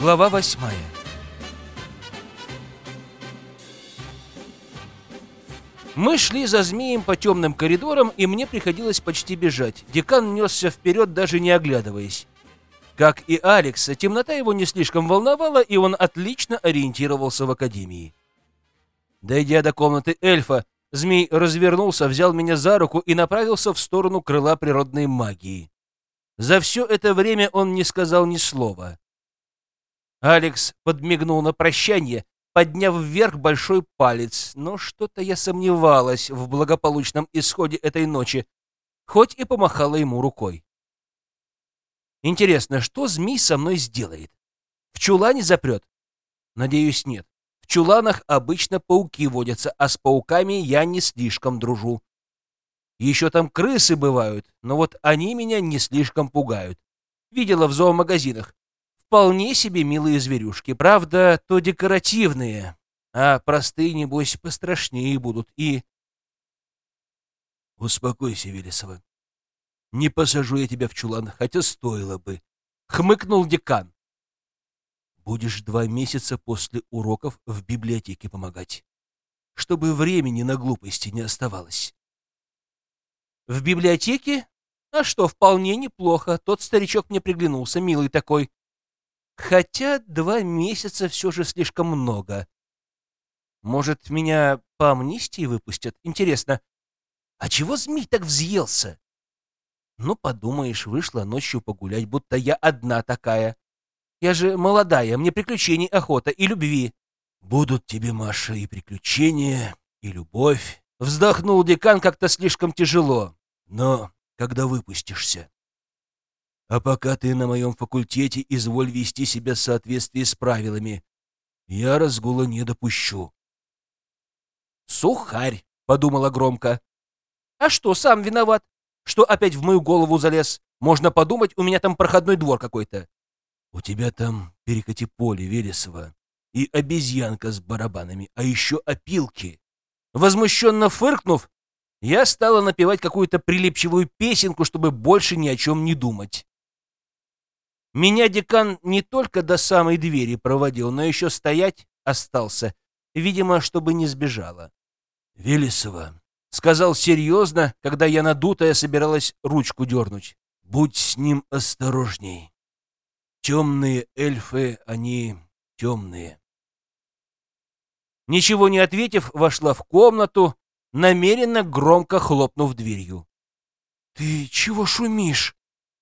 Глава восьмая. Мы шли за змеем по темным коридорам, и мне приходилось почти бежать. Декан несся вперед, даже не оглядываясь. Как и Алекса, темнота его не слишком волновала, и он отлично ориентировался в академии. Дойдя до комнаты эльфа, змей развернулся, взял меня за руку и направился в сторону крыла природной магии. За все это время он не сказал ни слова. Алекс подмигнул на прощание, подняв вверх большой палец, но что-то я сомневалась в благополучном исходе этой ночи, хоть и помахала ему рукой. Интересно, что змей со мной сделает? В чулане запрет? Надеюсь, нет. В чуланах обычно пауки водятся, а с пауками я не слишком дружу. Еще там крысы бывают, но вот они меня не слишком пугают. Видела в зоомагазинах вполне себе милые зверюшки. Правда, то декоративные, а простые, небось, пострашнее будут. И... Успокойся, Велесова. Не посажу я тебя в чулан, хотя стоило бы. Хмыкнул декан. Будешь два месяца после уроков в библиотеке помогать, чтобы времени на глупости не оставалось. В библиотеке? А что, вполне неплохо. Тот старичок мне приглянулся, милый такой. Хотя два месяца все же слишком много. Может, меня по амнистии выпустят? Интересно, а чего змей так взъелся? Ну, подумаешь, вышла ночью погулять, будто я одна такая. Я же молодая, мне приключений охота и любви. Будут тебе, Маша, и приключения, и любовь. Вздохнул декан как-то слишком тяжело. Но когда выпустишься? А пока ты на моем факультете, изволь вести себя в соответствии с правилами. Я разгула не допущу. «Сухарь», — подумала громко. «А что, сам виноват? Что опять в мою голову залез? Можно подумать, у меня там проходной двор какой-то». «У тебя там перекати поле, Вересова, и обезьянка с барабанами, а еще опилки». Возмущенно фыркнув, я стала напевать какую-то прилипчивую песенку, чтобы больше ни о чем не думать. Меня декан не только до самой двери проводил, но еще стоять остался, видимо, чтобы не сбежала. «Велесова», — сказал серьезно, когда я надутая собиралась ручку дернуть, — «будь с ним осторожней. Темные эльфы, они темные». Ничего не ответив, вошла в комнату, намеренно громко хлопнув дверью. «Ты чего шумишь?» —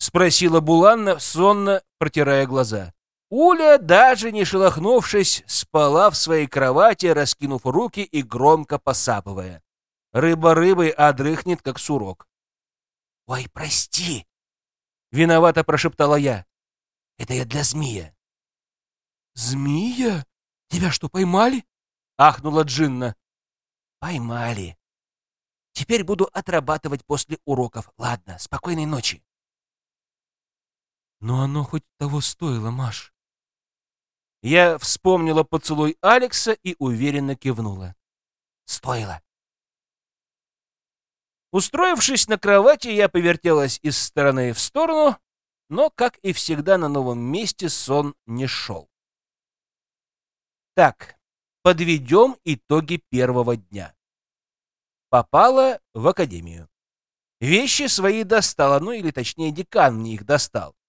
спросила Буланна, сонно протирая глаза. Уля, даже не шелохнувшись, спала в своей кровати, раскинув руки и громко посапывая. Рыба рыбой, а как сурок. «Ой, прости!» — виновато прошептала я. «Это я для змея». «Змея? Тебя что, поймали?» — ахнула Джинна. «Поймали. Теперь буду отрабатывать после уроков. Ладно, спокойной ночи». Но оно хоть того стоило, Маш. Я вспомнила поцелуй Алекса и уверенно кивнула. Стоило. Устроившись на кровати, я повертелась из стороны в сторону, но, как и всегда на новом месте, сон не шел. Так, подведем итоги первого дня. Попала в академию. Вещи свои достала, ну или точнее декан мне их достал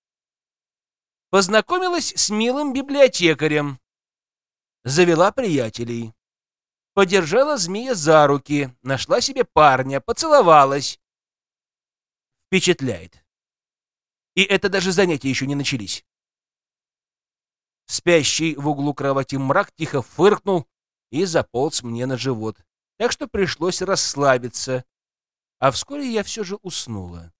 познакомилась с милым библиотекарем, завела приятелей, подержала змея за руки, нашла себе парня, поцеловалась. Впечатляет. И это даже занятия еще не начались. Спящий в углу кровати мрак тихо фыркнул и заполз мне на живот, так что пришлось расслабиться, а вскоре я все же уснула.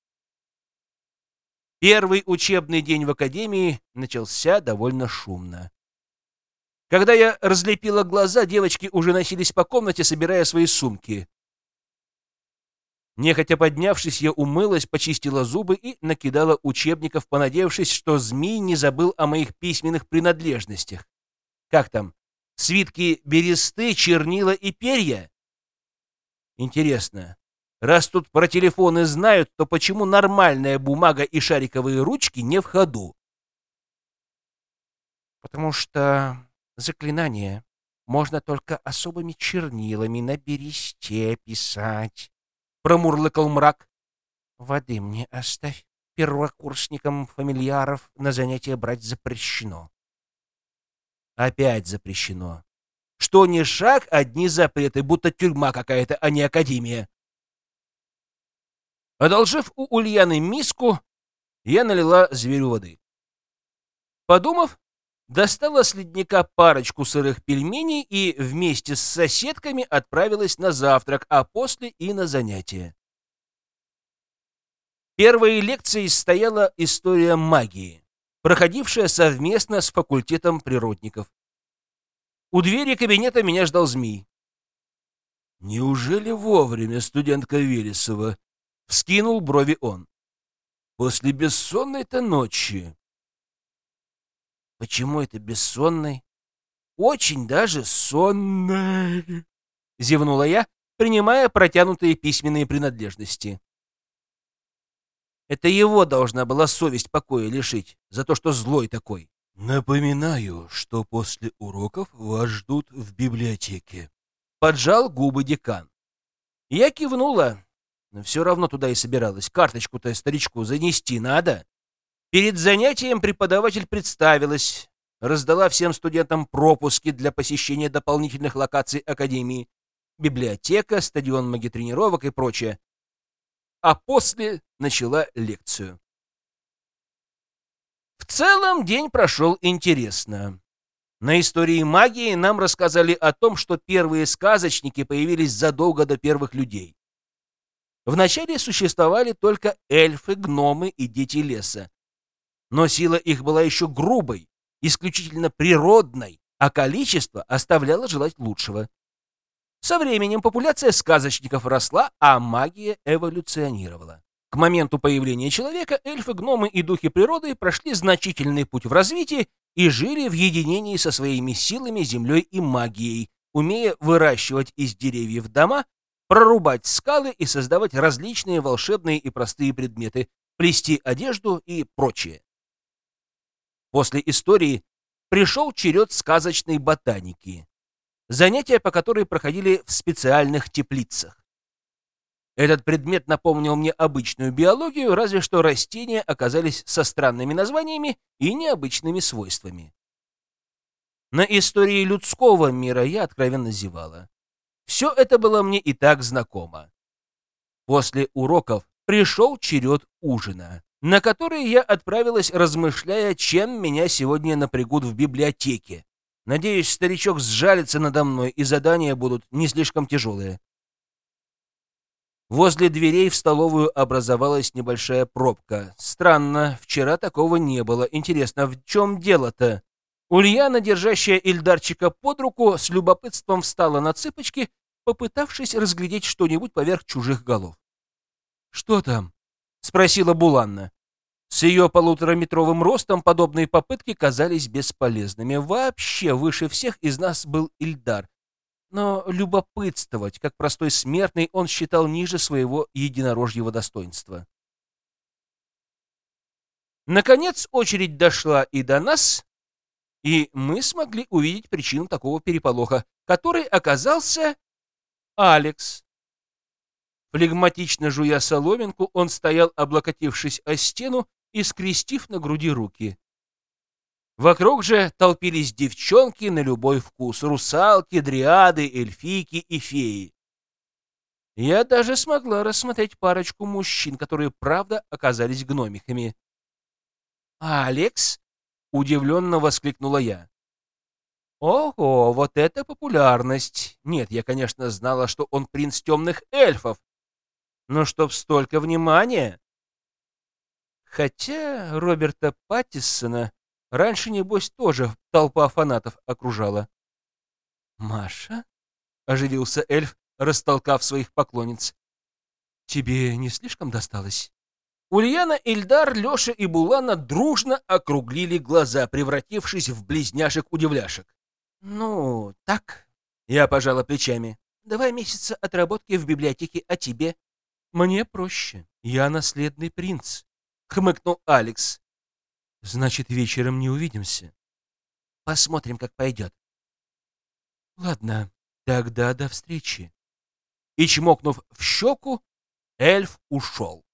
Первый учебный день в академии начался довольно шумно. Когда я разлепила глаза, девочки уже носились по комнате, собирая свои сумки. Нехотя поднявшись, я умылась, почистила зубы и накидала учебников, понадеявшись, что змей не забыл о моих письменных принадлежностях. Как там? Свитки бересты, чернила и перья? Интересно, Раз тут про телефоны знают, то почему нормальная бумага и шариковые ручки не в ходу? Потому что заклинание можно только особыми чернилами на бересте писать, — промурлыкал мрак. Воды мне оставь. Первокурсникам фамильяров на занятия брать запрещено. Опять запрещено. Что ни шаг, одни запреты, будто тюрьма какая-то, а не академия. Одолжив у Ульяны миску, я налила зверю воды. Подумав, достала с ледника парочку сырых пельменей и вместе с соседками отправилась на завтрак, а после и на занятия. Первой лекцией стояла история магии, проходившая совместно с факультетом природников. У двери кабинета меня ждал змей. «Неужели вовремя, студентка Вересова?» — вскинул брови он. «После бессонной-то ночи». «Почему это бессонной?» «Очень даже сонной», — зевнула я, принимая протянутые письменные принадлежности. Это его должна была совесть покоя лишить за то, что злой такой. Напоминаю, что после уроков вас ждут в библиотеке. Поджал губы декан. Я кивнула, но все равно туда и собиралась. Карточку-то старичку занести надо. Перед занятием преподаватель представилась, раздала всем студентам пропуски для посещения дополнительных локаций Академии, библиотека, стадион магитренировок и прочее а после начала лекцию. В целом день прошел интересно. На истории магии нам рассказали о том, что первые сказочники появились задолго до первых людей. Вначале существовали только эльфы, гномы и дети леса. Но сила их была еще грубой, исключительно природной, а количество оставляло желать лучшего. Со временем популяция сказочников росла, а магия эволюционировала. К моменту появления человека эльфы, гномы и духи природы прошли значительный путь в развитии и жили в единении со своими силами, землей и магией, умея выращивать из деревьев дома, прорубать скалы и создавать различные волшебные и простые предметы, плести одежду и прочее. После истории пришел черед сказочной ботаники занятия по которой проходили в специальных теплицах. Этот предмет напомнил мне обычную биологию, разве что растения оказались со странными названиями и необычными свойствами. На истории людского мира я откровенно зевала. Все это было мне и так знакомо. После уроков пришел черед ужина, на который я отправилась, размышляя, чем меня сегодня напрягут в библиотеке, Надеюсь, старичок сжалится надо мной, и задания будут не слишком тяжелые. Возле дверей в столовую образовалась небольшая пробка. Странно, вчера такого не было. Интересно, в чем дело-то? Ульяна, держащая Ильдарчика под руку, с любопытством встала на цыпочки, попытавшись разглядеть что-нибудь поверх чужих голов. «Что там?» — спросила Буланна. С ее полутораметровым ростом подобные попытки казались бесполезными. Вообще выше всех из нас был Ильдар. Но любопытствовать, как простой смертный, он считал ниже своего единорожьего достоинства. Наконец очередь дошла и до нас, и мы смогли увидеть причину такого переполоха, который оказался Алекс. Флегматично жуя соломинку, он стоял, облокотившись о стену, и скрестив на груди руки. Вокруг же толпились девчонки на любой вкус — русалки, дриады, эльфийки и феи. Я даже смогла рассмотреть парочку мужчин, которые, правда, оказались гномиками. «Алекс?» — удивленно воскликнула я. «Ого, вот это популярность! Нет, я, конечно, знала, что он принц темных эльфов, но чтоб столько внимания!» Хотя Роберта Паттиссона раньше, небось, тоже толпа фанатов окружала. «Маша?» — оживился эльф, растолкав своих поклонниц. «Тебе не слишком досталось?» Ульяна, Ильдар, Леша и Булана дружно округлили глаза, превратившись в близняшек-удивляшек. «Ну, так...» — я пожала плечами. «Два месяца отработки в библиотеке, а тебе?» «Мне проще. Я наследный принц хмыкнул Алекс. Значит, вечером не увидимся. Посмотрим, как пойдет. Ладно, тогда до встречи. И, чмокнув в щеку, эльф ушел.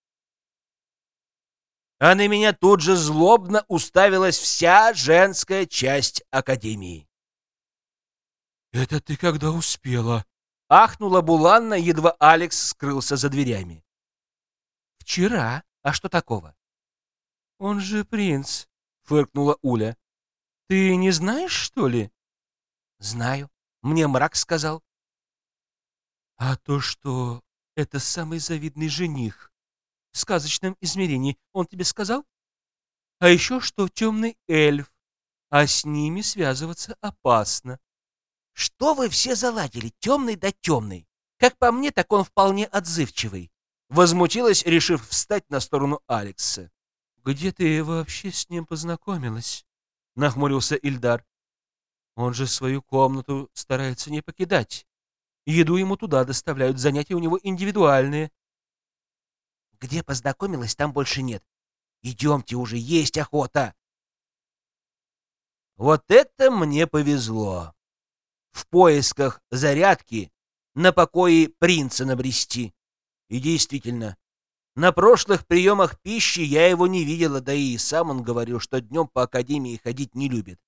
А на меня тут же злобно уставилась вся женская часть Академии. «Это ты когда успела?» — ахнула Буланна, едва Алекс скрылся за дверями. «Вчера. А что такого?» «Он же принц», — фыркнула Уля. «Ты не знаешь, что ли?» «Знаю. Мне мрак сказал». «А то, что это самый завидный жених в сказочном измерении, он тебе сказал? А еще что темный эльф, а с ними связываться опасно». «Что вы все заладили, темный да темный? Как по мне, так он вполне отзывчивый». Возмутилась, решив встать на сторону Алекса. «Где ты вообще с ним познакомилась?» — нахмурился Ильдар. «Он же свою комнату старается не покидать. Еду ему туда доставляют, занятия у него индивидуальные». «Где познакомилась, там больше нет. Идемте уже, есть охота!» Вот это мне повезло. В поисках зарядки на покое принца набрести. И действительно, на прошлых приемах пищи я его не видела, да и сам он говорил, что днем по академии ходить не любит.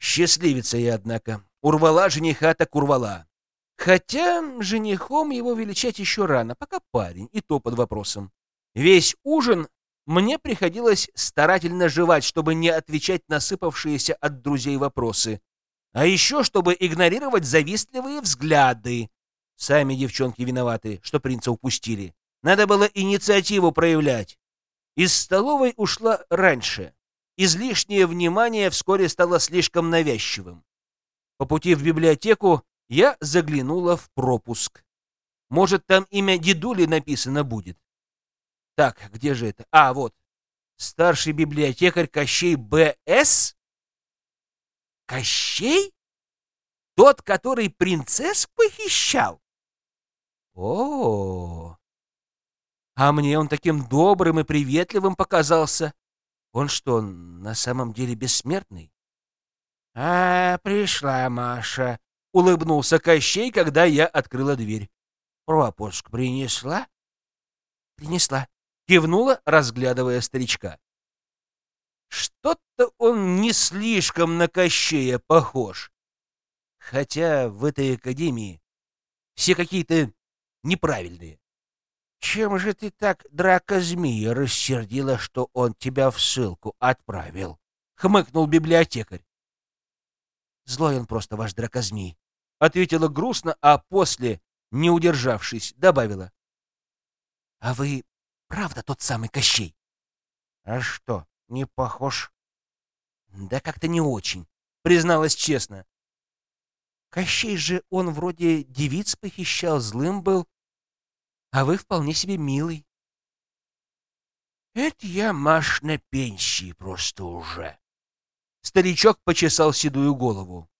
Счастливица я, однако. Урвала жениха так урвала. Хотя женихом его величать еще рано, пока парень, и то под вопросом. Весь ужин мне приходилось старательно жевать, чтобы не отвечать на сыпавшиеся от друзей вопросы. А еще, чтобы игнорировать завистливые взгляды. Сами девчонки виноваты, что принца упустили. Надо было инициативу проявлять. Из столовой ушла раньше. Излишнее внимание вскоре стало слишком навязчивым. По пути в библиотеку я заглянула в пропуск. Может, там имя дедули написано будет. Так, где же это? А, вот. Старший библиотекарь Кощей Б.С.? Кощей? Тот, который принцесс похищал? О, -о, -о. А мне он таким добрым и приветливым показался. Он что, на самом деле бессмертный? — А, пришла Маша, — улыбнулся Кощей, когда я открыла дверь. — Пропуск принесла? — Принесла, — кивнула, разглядывая старичка. Что-то он не слишком на Кощея похож. Хотя в этой академии все какие-то неправильные. Чем же ты так драка змея рассердила, что он тебя в ссылку отправил? Хмыкнул библиотекарь. Злой он просто, ваш дракозмей. Ответила грустно, а после, не удержавшись, добавила. А вы правда тот самый Кощей? А что, не похож? Да как-то не очень, призналась честно. Кощей же он вроде девиц похищал, злым был, а вы вполне себе милый. Это я, Маш, на пенсии просто уже. Старичок почесал седую голову.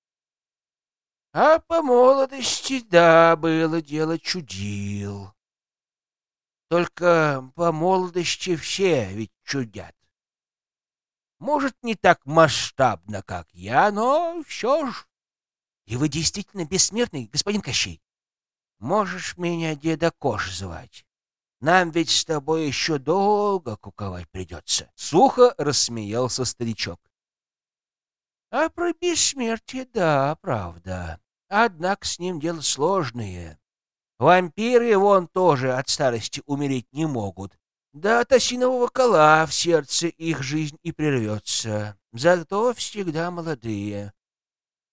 А по молодости, да, было дело чудил. Только по молодости все ведь чудят. Может, не так масштабно, как я, но все ж. И вы действительно бессмертный, господин Кощей? Можешь меня деда Кош звать. Нам ведь с тобой еще долго куковать придется. Сухо рассмеялся старичок. А про бессмертие, да, правда. Однако с ним дело сложное. Вампиры вон тоже от старости умереть не могут. Да от осинового кола в сердце их жизнь и прервется. Зато всегда молодые.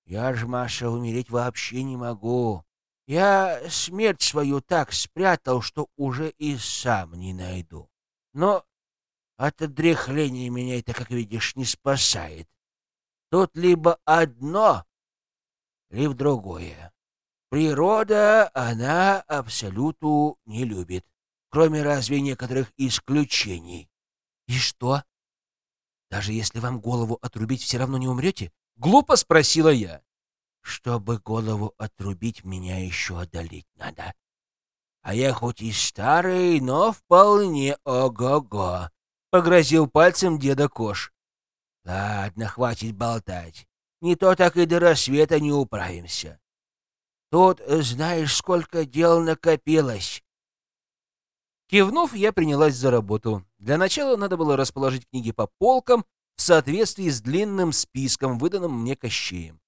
Я ж, Маша, умереть вообще не могу. Я смерть свою так спрятал, что уже и сам не найду. Но от отрехления меня это, как видишь, не спасает. Тут либо одно, либо другое. Природа, она абсолюту не любит, кроме разве некоторых исключений. И что? Даже если вам голову отрубить, все равно не умрете? Глупо спросила я. Чтобы голову отрубить, меня еще одолеть надо. А я хоть и старый, но вполне ого-го, — погрозил пальцем деда Кош. Ладно, хватит болтать. Не то так и до рассвета не управимся. Тут знаешь, сколько дел накопилось. Кивнув, я принялась за работу. Для начала надо было расположить книги по полкам в соответствии с длинным списком, выданным мне Кощеем.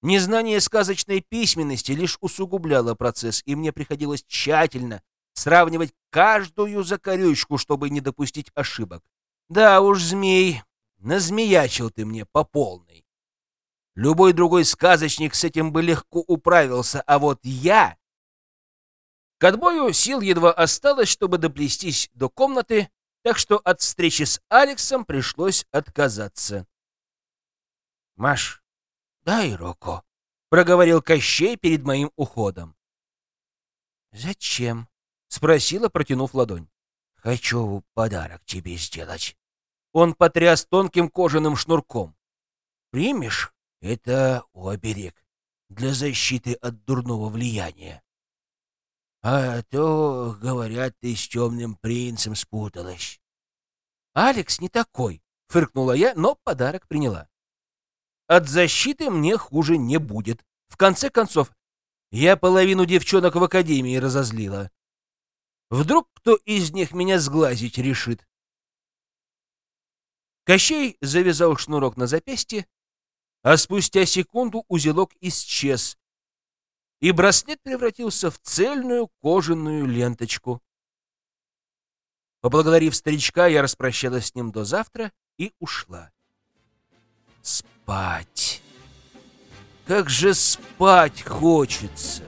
Незнание сказочной письменности лишь усугубляло процесс, и мне приходилось тщательно сравнивать каждую закорючку, чтобы не допустить ошибок. Да уж, змей, назмеячил ты мне по полной. Любой другой сказочник с этим бы легко управился, а вот я... К отбою сил едва осталось, чтобы доплестись до комнаты, так что от встречи с Алексом пришлось отказаться. «Маш, дай руку», — проговорил Кощей перед моим уходом. «Зачем?» — спросила, протянув ладонь. «Хочу подарок тебе сделать». Он потряс тонким кожаным шнурком. «Примешь? Это оберег для защиты от дурного влияния. А то, говорят, ты с темным принцем спуталась». «Алекс не такой», — фыркнула я, но подарок приняла. «От защиты мне хуже не будет. В конце концов, я половину девчонок в академии разозлила. Вдруг кто из них меня сглазить решит. Кощей завязал шнурок на запястье, а спустя секунду узелок исчез, и браслет превратился в цельную кожаную ленточку. Поблагодарив старичка, я распрощалась с ним до завтра и ушла. Спать. Как же спать хочется!